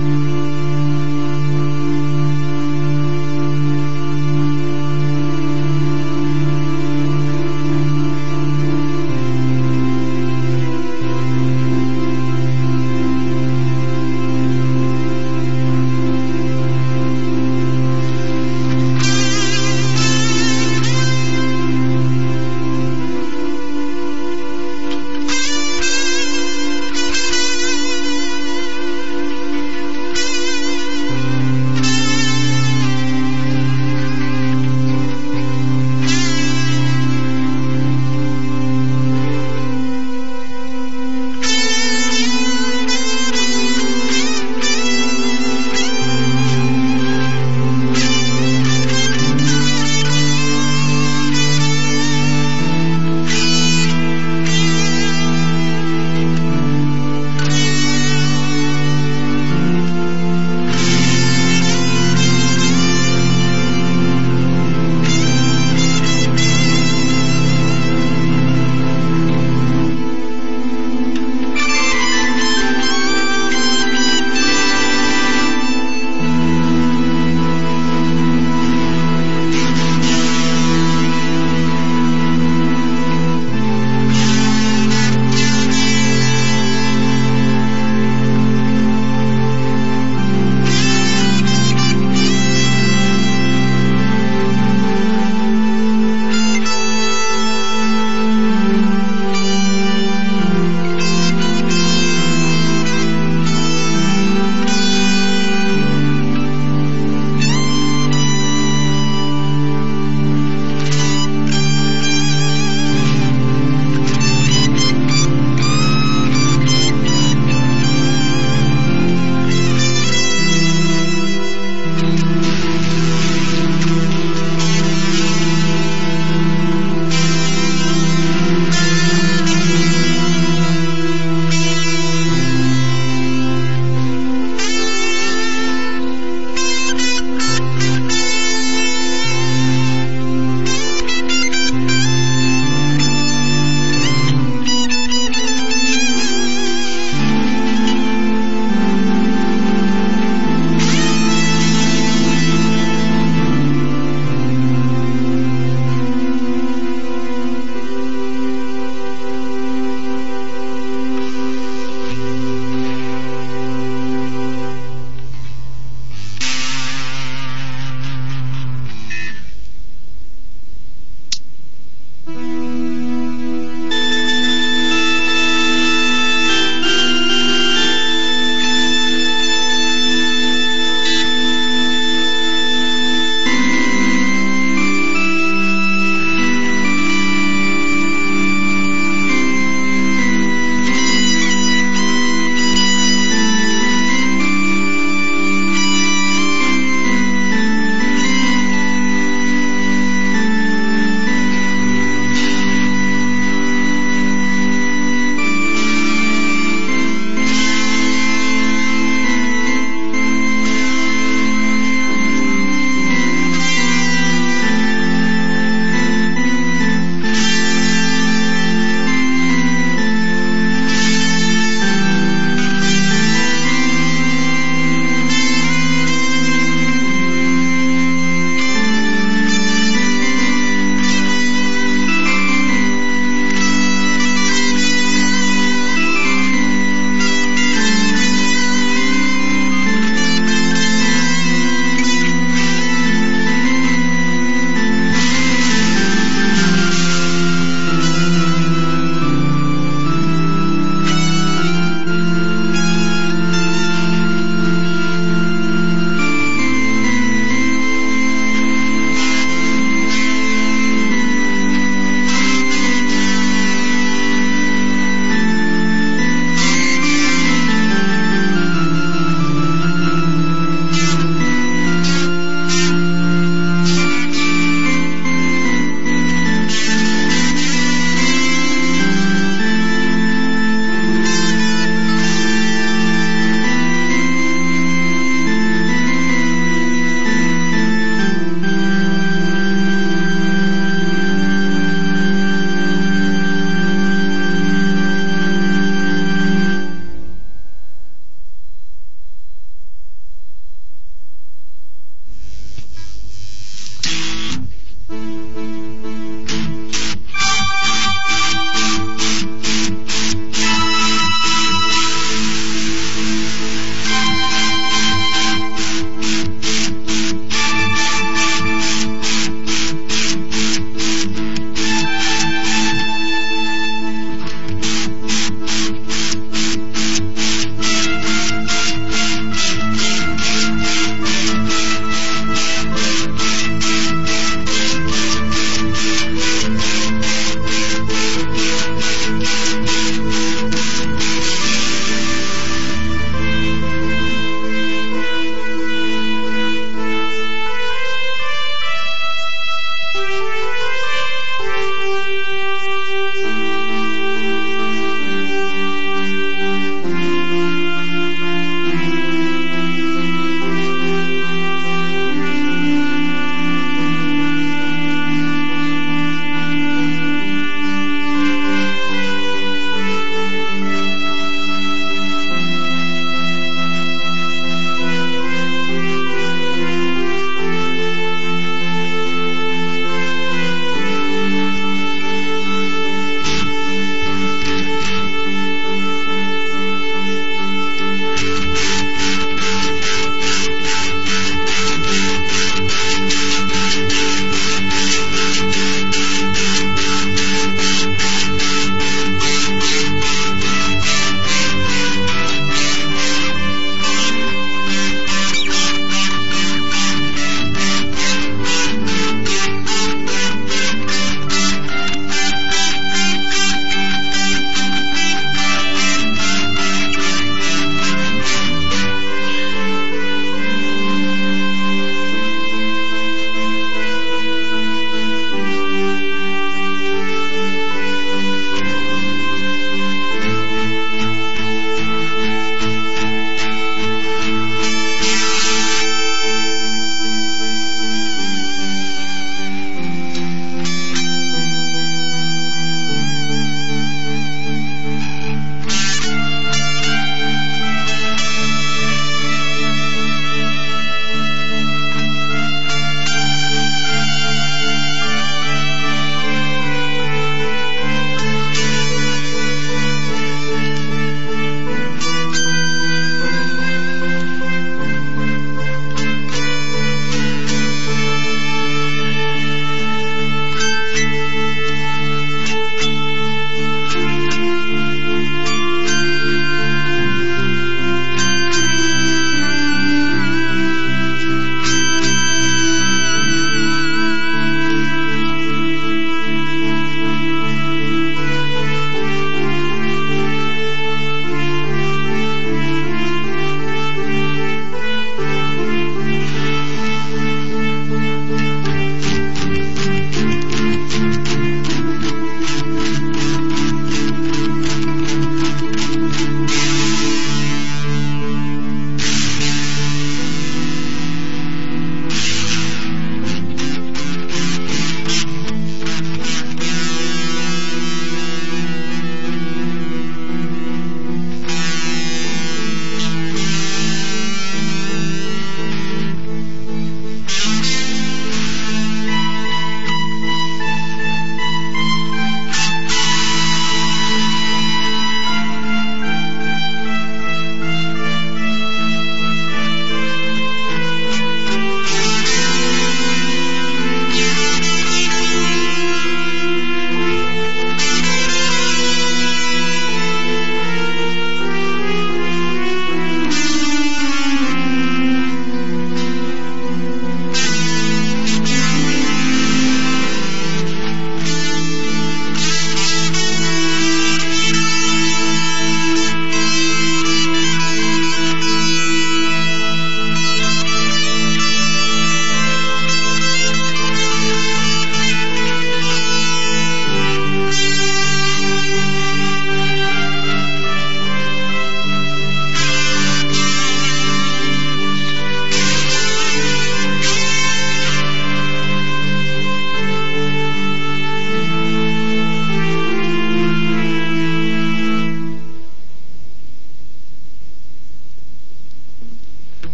Thank you.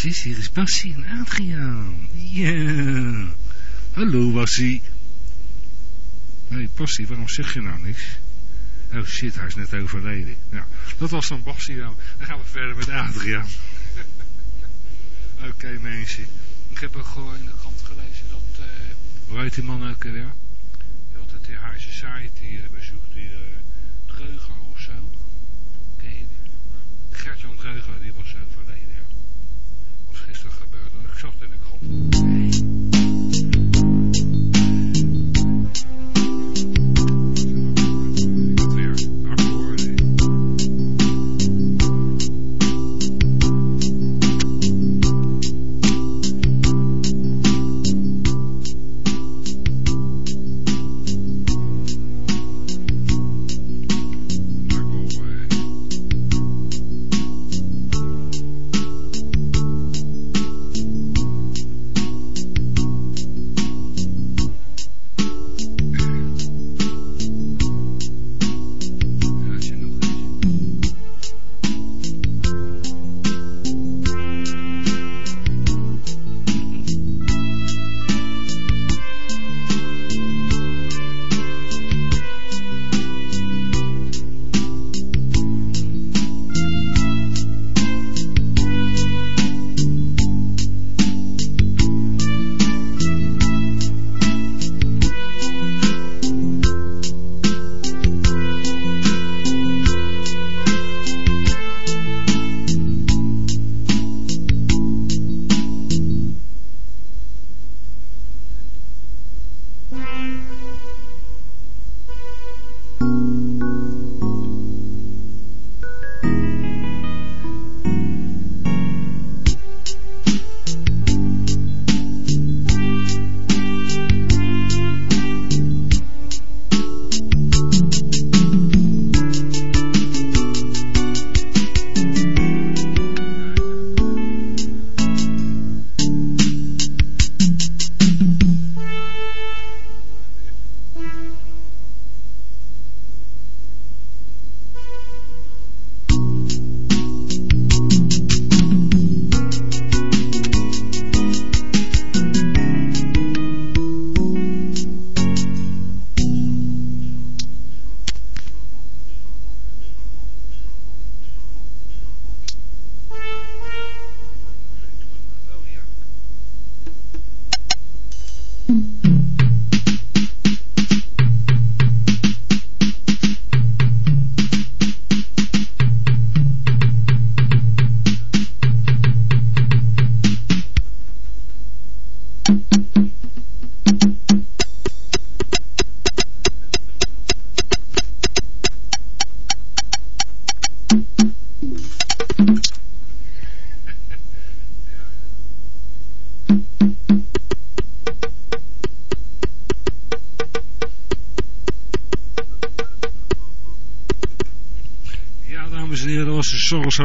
Kindertjes? Hier is Bassie en Adriaan. Ja. Hallo, Bassie. Hé, hey, waarom zeg je nou niks? Oh shit, hij is net overleden. Ja, dat was dan Bassie dan. Dan gaan we verder met Adriaan. Oké, mensen. Ik heb ook gewoon in de krant gelezen dat... Uh, hoe heet die man ook weer? Die altijd de High Society uh, bezoekt. Die uh, Dreuger of zo. Gert-Jan Dreuger, die was overleden. Wirtschaft eine Gruppe.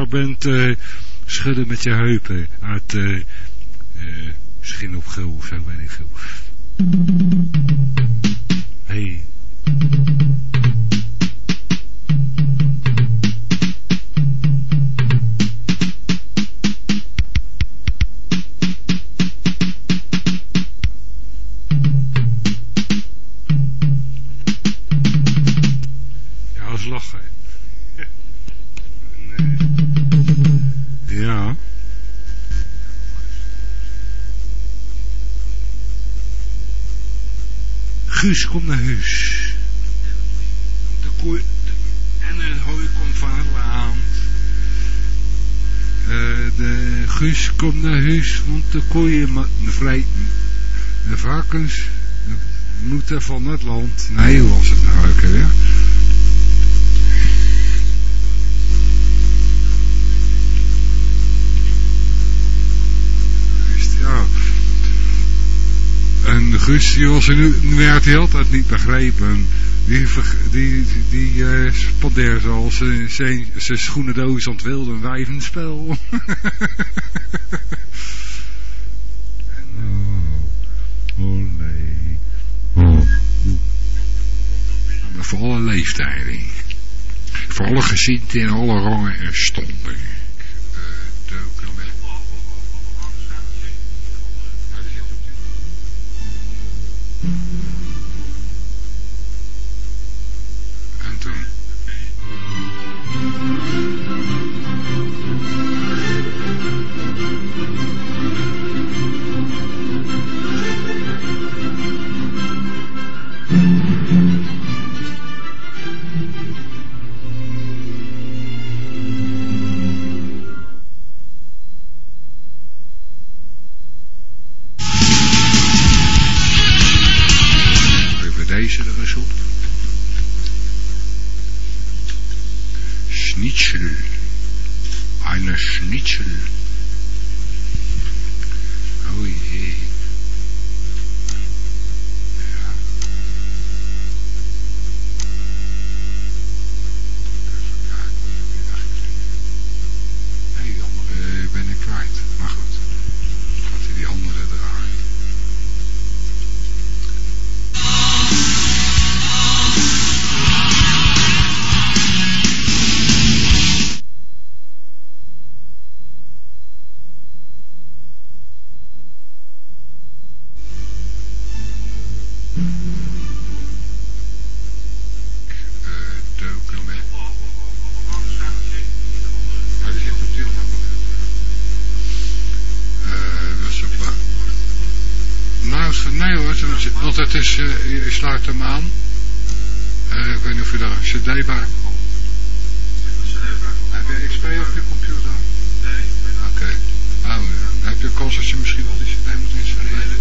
Bent, uh, schudden met je heupen uit uh, uh, Schin op Gul of zo, weet ik veel. Hey. Guus komt naar huis. De koe, en het hooi komt van het land. Uh, de Guus komt naar huis, want de koeien, de, vrij, de varkens moeten van het land. Nee, was het nou ook weer? En Guus, werd hij altijd niet begrepen. Die, die, die uh, spandeerde zoals zijn, zijn schoenendoos aan het wilde een wijvenspel. en, oh, oh nee. Oh. Maar voor alle leeftijden. Voor alle gezinten en alle rangen en stonden. Nee hoor, want het is, eh, je sluit hem aan. Eh, ik weet niet of je daar een cd bij hebt. Heb je XP op je computer? Oké. Oh, ja. Dan heb je kans dat je misschien wel die cd moet installeren.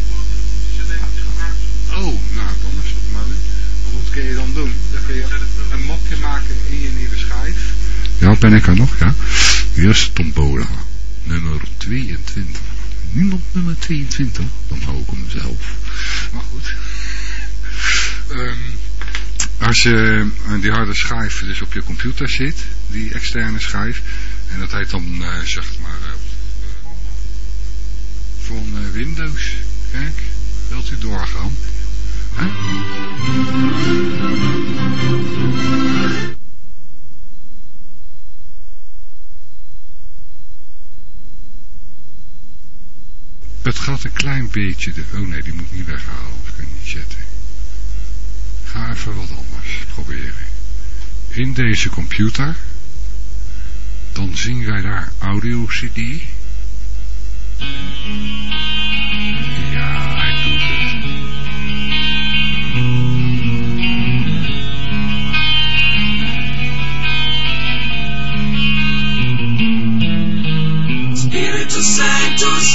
Oh, nou, dan is dat mooi. Want wat kun je dan doen? Dan kun je een mapje maken in je nieuwe schijf. Ja, ben ik er nog, ja. Hier is Tombola, nummer 22. Niemand nummer 22, dan hou ik hem zelf. Maar goed. Ehm, als je eh, die harde schijf dus op je computer zit, die externe schijf, en dat heet dan, eh, zeg maar, eh, van Windows. Kijk, wilt u doorgaan? Het gaat een klein beetje de... Oh nee, die moet niet weghalen. Dat kan niet zetten. Ga even wat anders proberen. In deze computer. Dan zien wij daar audio cd. Ja, hij doet het. Espíritu Sanctus.